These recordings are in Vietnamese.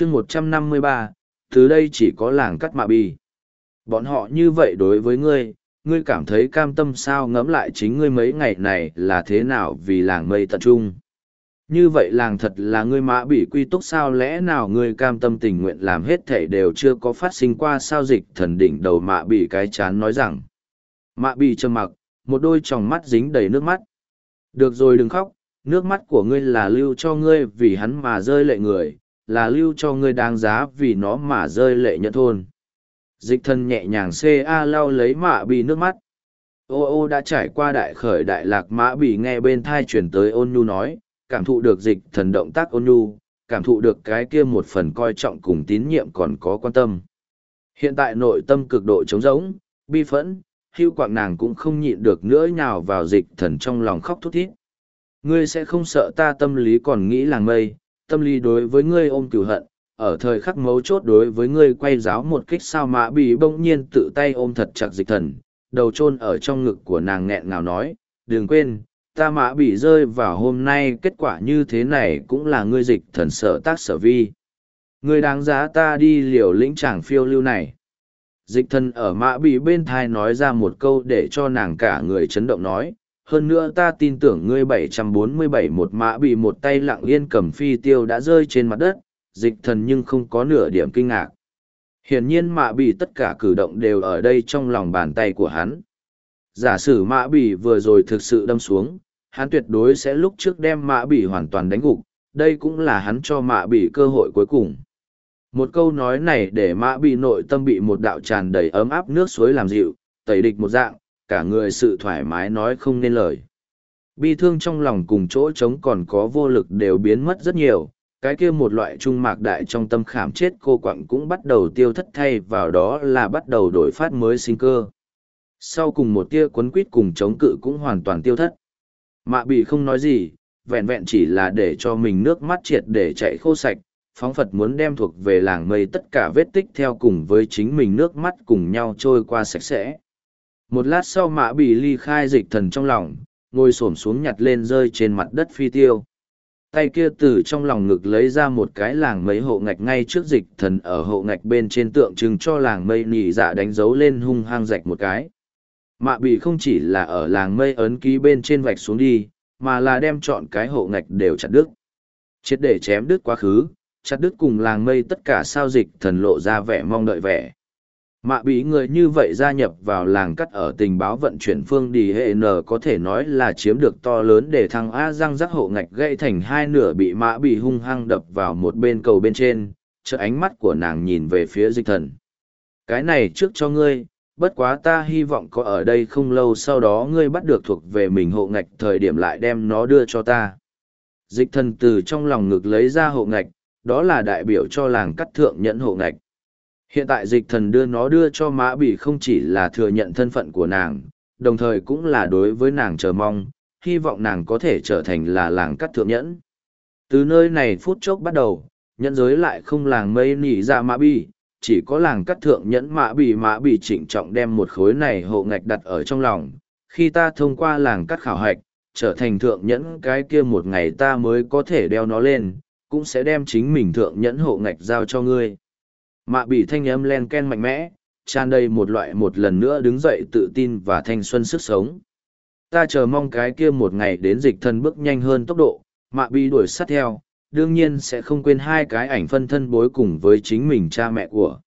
chương một trăm năm mươi ba, từ đây chỉ có làng cắt mạ bi bọn họ như vậy đối với ngươi ngươi cảm thấy cam tâm sao ngẫm lại chính ngươi mấy ngày này là thế nào vì làng mây tận trung? Như vậy làng thật là ngươi mã bị quy túc sao lẽ nào ngươi cam tâm tình nguyện làm hết thể đều chưa có phát sinh qua sao dịch thần đỉnh đầu mạ bị cái chán nói rằng. Mạ bị trầm mặc, một đôi tròng mắt dính đầy nước mắt. Được rồi đừng khóc, nước mắt của ngươi là lưu cho ngươi vì hắn mà rơi lệ người là lưu cho ngươi đáng giá vì nó mà rơi lệ nhận thôn. Dịch thần nhẹ nhàng ca lau lấy mạ bị nước mắt. Ô ô đã trải qua đại khởi đại lạc mã bị nghe bên thai chuyển tới ôn nhu nói, cảm thụ được dịch thần động tác ôn nhu, cảm thụ được cái kia một phần coi trọng cùng tín nhiệm còn có quan tâm. Hiện tại nội tâm cực độ trống rỗng, bi phẫn, hưu quạng nàng cũng không nhịn được nữa nhào vào dịch thần trong lòng khóc thút thít. Ngươi sẽ không sợ ta tâm lý còn nghĩ làng mây tâm lý đối với ngươi ôm cửu hận, ở thời khắc mấu chốt đối với ngươi quay giáo một kích sao mã bị bỗng nhiên tự tay ôm thật chặt dịch thần, đầu chôn ở trong ngực của nàng nghẹn ngào nói, đừng quên, ta mã bị rơi vào hôm nay, kết quả như thế này cũng là ngươi dịch thần sở tác sở vi. Ngươi đáng giá ta đi liều lĩnh chàng phiêu lưu này. Dịch thần ở mã bị bên thai nói ra một câu để cho nàng cả người chấn động nói hơn nữa ta tin tưởng ngươi 747 một mã bị một tay lặng yên cầm phi tiêu đã rơi trên mặt đất dịch thần nhưng không có nửa điểm kinh ngạc. Hiển nhiên mạ bị tất cả cử động đều ở đây trong lòng bàn tay của hắn. Giả sử mã bị vừa rồi thực sự đâm xuống, hắn tuyệt đối sẽ lúc trước đem mã bị hoàn toàn đánh gục, đây cũng là hắn cho mã bị cơ hội cuối cùng. Một câu nói này để mã bị nội tâm bị một đạo tràn đầy ấm áp nước suối làm dịu, tẩy địch một dạng, cả người sự thoải mái nói không nên lời. Bi thương trong lòng cùng chỗ trống còn có vô lực đều biến mất rất nhiều, cái kia một loại trung mạc đại trong tâm khảm chết cô quặng cũng bắt đầu tiêu thất thay vào đó là bắt đầu đổi phát mới sinh cơ. Sau cùng một tia quấn quýt cùng chống cự cũng hoàn toàn tiêu thất. Mạ bị không nói gì, vẹn vẹn chỉ là để cho mình nước mắt triệt để chạy khô sạch, phóng Phật muốn đem thuộc về làng mây tất cả vết tích theo cùng với chính mình nước mắt cùng nhau trôi qua sạch sẽ. Một lát sau mạ bị ly khai dịch thần trong lòng, ngồi xổm xuống nhặt lên rơi trên mặt đất phi tiêu. Tay kia từ trong lòng ngực lấy ra một cái làng mấy hộ ngạch ngay trước dịch thần ở hộ ngạch bên trên tượng trưng cho làng mây nỉ dạ đánh dấu lên hung hăng rạch một cái. Mạ bị không chỉ là ở làng mây ấn ký bên trên vạch xuống đi mà là đem chọn cái hộ ngạch đều chặt đứt. Triệt để chém đứt quá khứ chặt đứt cùng làng mây tất cả sao dịch thần lộ ra vẻ mong đợi vẻ. Mạ bị người như vậy gia nhập vào làng cắt ở tình báo vận chuyển phương đi hệ n có thể nói là chiếm được to lớn để thằng A răng rắc hộ ngạch gãy thành hai nửa bị mã bị hung hăng đập vào một bên cầu bên trên, chợ ánh mắt của nàng nhìn về phía dịch thần. Cái này trước cho ngươi, bất quá ta hy vọng có ở đây không lâu sau đó ngươi bắt được thuộc về mình hộ ngạch thời điểm lại đem nó đưa cho ta. Dịch thần từ trong lòng ngực lấy ra hộ ngạch, đó là đại biểu cho làng cắt thượng nhẫn hộ ngạch. Hiện tại dịch thần đưa nó đưa cho mã bỉ không chỉ là thừa nhận thân phận của nàng, đồng thời cũng là đối với nàng chờ mong, hy vọng nàng có thể trở thành là làng cắt thượng nhẫn. Từ nơi này phút chốc bắt đầu, nhẫn giới lại không làng mây nỉ ra mã bỉ, chỉ có làng cắt thượng nhẫn mã bỉ mã bỉ trịnh trọng đem một khối này hộ ngạch đặt ở trong lòng. Khi ta thông qua làng cắt khảo hạch, trở thành thượng nhẫn cái kia một ngày ta mới có thể đeo nó lên, cũng sẽ đem chính mình thượng nhẫn hộ ngạch giao cho ngươi mạ bị thanh âm len ken mạnh mẽ, tràn đầy một loại một lần nữa đứng dậy tự tin và thanh xuân sức sống. Ta chờ mong cái kia một ngày đến dịch thân bước nhanh hơn tốc độ, mạ bị đuổi sát theo, đương nhiên sẽ không quên hai cái ảnh phân thân bối cùng với chính mình cha mẹ của.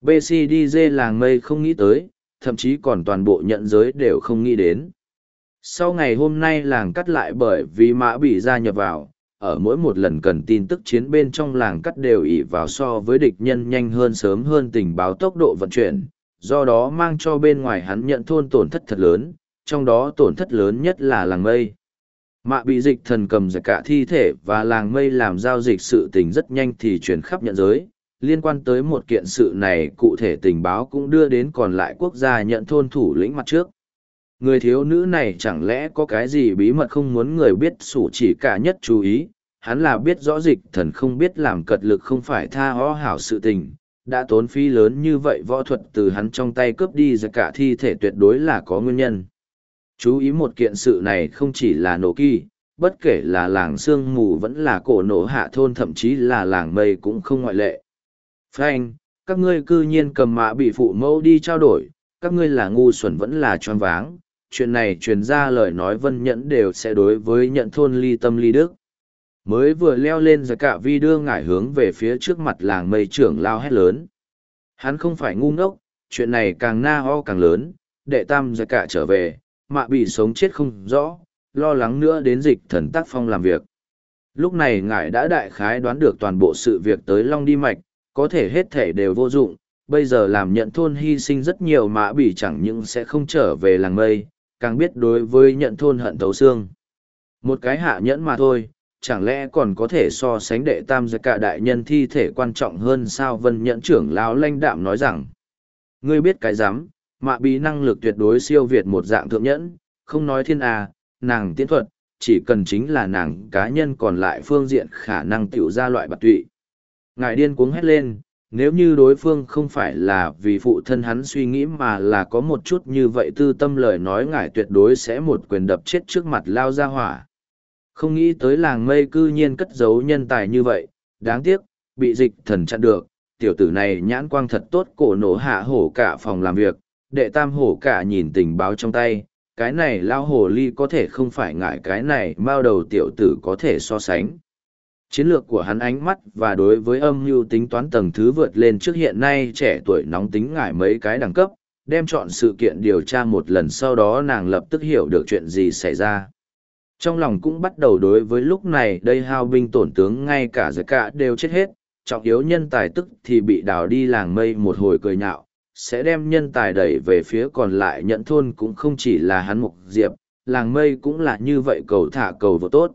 BCDJ làng mây không nghĩ tới, thậm chí còn toàn bộ nhận giới đều không nghĩ đến. Sau ngày hôm nay làng cắt lại bởi vì mã bị gia nhập vào ở mỗi một lần cần tin tức chiến bên trong làng cắt đều ỉ vào so với địch nhân nhanh hơn sớm hơn tình báo tốc độ vận chuyển, do đó mang cho bên ngoài hắn nhận thôn tổn thất thật lớn, trong đó tổn thất lớn nhất là làng mây. Mạ bị dịch thần cầm giải cả thi thể và làng mây làm giao dịch sự tình rất nhanh thì chuyển khắp nhận giới. Liên quan tới một kiện sự này cụ thể tình báo cũng đưa đến còn lại quốc gia nhận thôn thủ lĩnh mặt trước người thiếu nữ này chẳng lẽ có cái gì bí mật không muốn người biết sủ chỉ cả nhất chú ý hắn là biết rõ dịch thần không biết làm cật lực không phải tha ho hảo sự tình đã tốn phí lớn như vậy võ thuật từ hắn trong tay cướp đi ra cả thi thể tuyệt đối là có nguyên nhân chú ý một kiện sự này không chỉ là nổ kỳ bất kể là làng sương mù vẫn là cổ nổ hạ thôn thậm chí là làng mây cũng không ngoại lệ. Frank, các ngươi cư nhiên cầm mạ bị phụ mẫu đi trao đổi, các ngươi là ngu xuẩn vẫn là choáng váng, chuyện này truyền ra lời nói vân nhẫn đều sẽ đối với nhận thôn ly tâm ly đức. Mới vừa leo lên giải cả vi đưa ngải hướng về phía trước mặt làng mây trưởng lao hét lớn. Hắn không phải ngu ngốc, chuyện này càng na ho càng lớn, đệ tam giải cả trở về, mạ bị sống chết không rõ, lo lắng nữa đến dịch thần tác phong làm việc. Lúc này ngải đã đại khái đoán được toàn bộ sự việc tới Long Đi Mạch, có thể hết thể đều vô dụng, bây giờ làm nhận thôn hy sinh rất nhiều mã bỉ chẳng những sẽ không trở về làng mây, càng biết đối với nhận thôn hận thấu xương. Một cái hạ nhẫn mà thôi, chẳng lẽ còn có thể so sánh đệ tam giới cả đại nhân thi thể quan trọng hơn sao vân nhận trưởng lão lanh đạm nói rằng. Ngươi biết cái dám mạ bí năng lực tuyệt đối siêu việt một dạng thượng nhẫn, không nói thiên à nàng tiến thuật, chỉ cần chính là nàng cá nhân còn lại phương diện khả năng tiểu ra loại bạc tụy. Ngài điên cuống hét lên, nếu như đối phương không phải là vì phụ thân hắn suy nghĩ mà là có một chút như vậy tư tâm lời nói ngài tuyệt đối sẽ một quyền đập chết trước mặt lao ra hỏa không nghĩ tới làng mây cư nhiên cất giấu nhân tài như vậy, đáng tiếc, bị dịch thần chặn được, tiểu tử này nhãn quang thật tốt cổ nổ hạ hổ cả phòng làm việc, đệ tam hổ cả nhìn tình báo trong tay, cái này lao hồ ly có thể không phải ngại cái này bao đầu tiểu tử có thể so sánh. Chiến lược của hắn ánh mắt và đối với âm mưu tính toán tầng thứ vượt lên trước hiện nay trẻ tuổi nóng tính ngại mấy cái đẳng cấp, đem chọn sự kiện điều tra một lần sau đó nàng lập tức hiểu được chuyện gì xảy ra trong lòng cũng bắt đầu đối với lúc này đây hao binh tổn tướng ngay cả giật cả đều chết hết, trọng yếu nhân tài tức thì bị đào đi làng mây một hồi cười nhạo, sẽ đem nhân tài đẩy về phía còn lại nhận thôn cũng không chỉ là hắn mục diệp, làng mây cũng là như vậy cầu thả cầu vô tốt.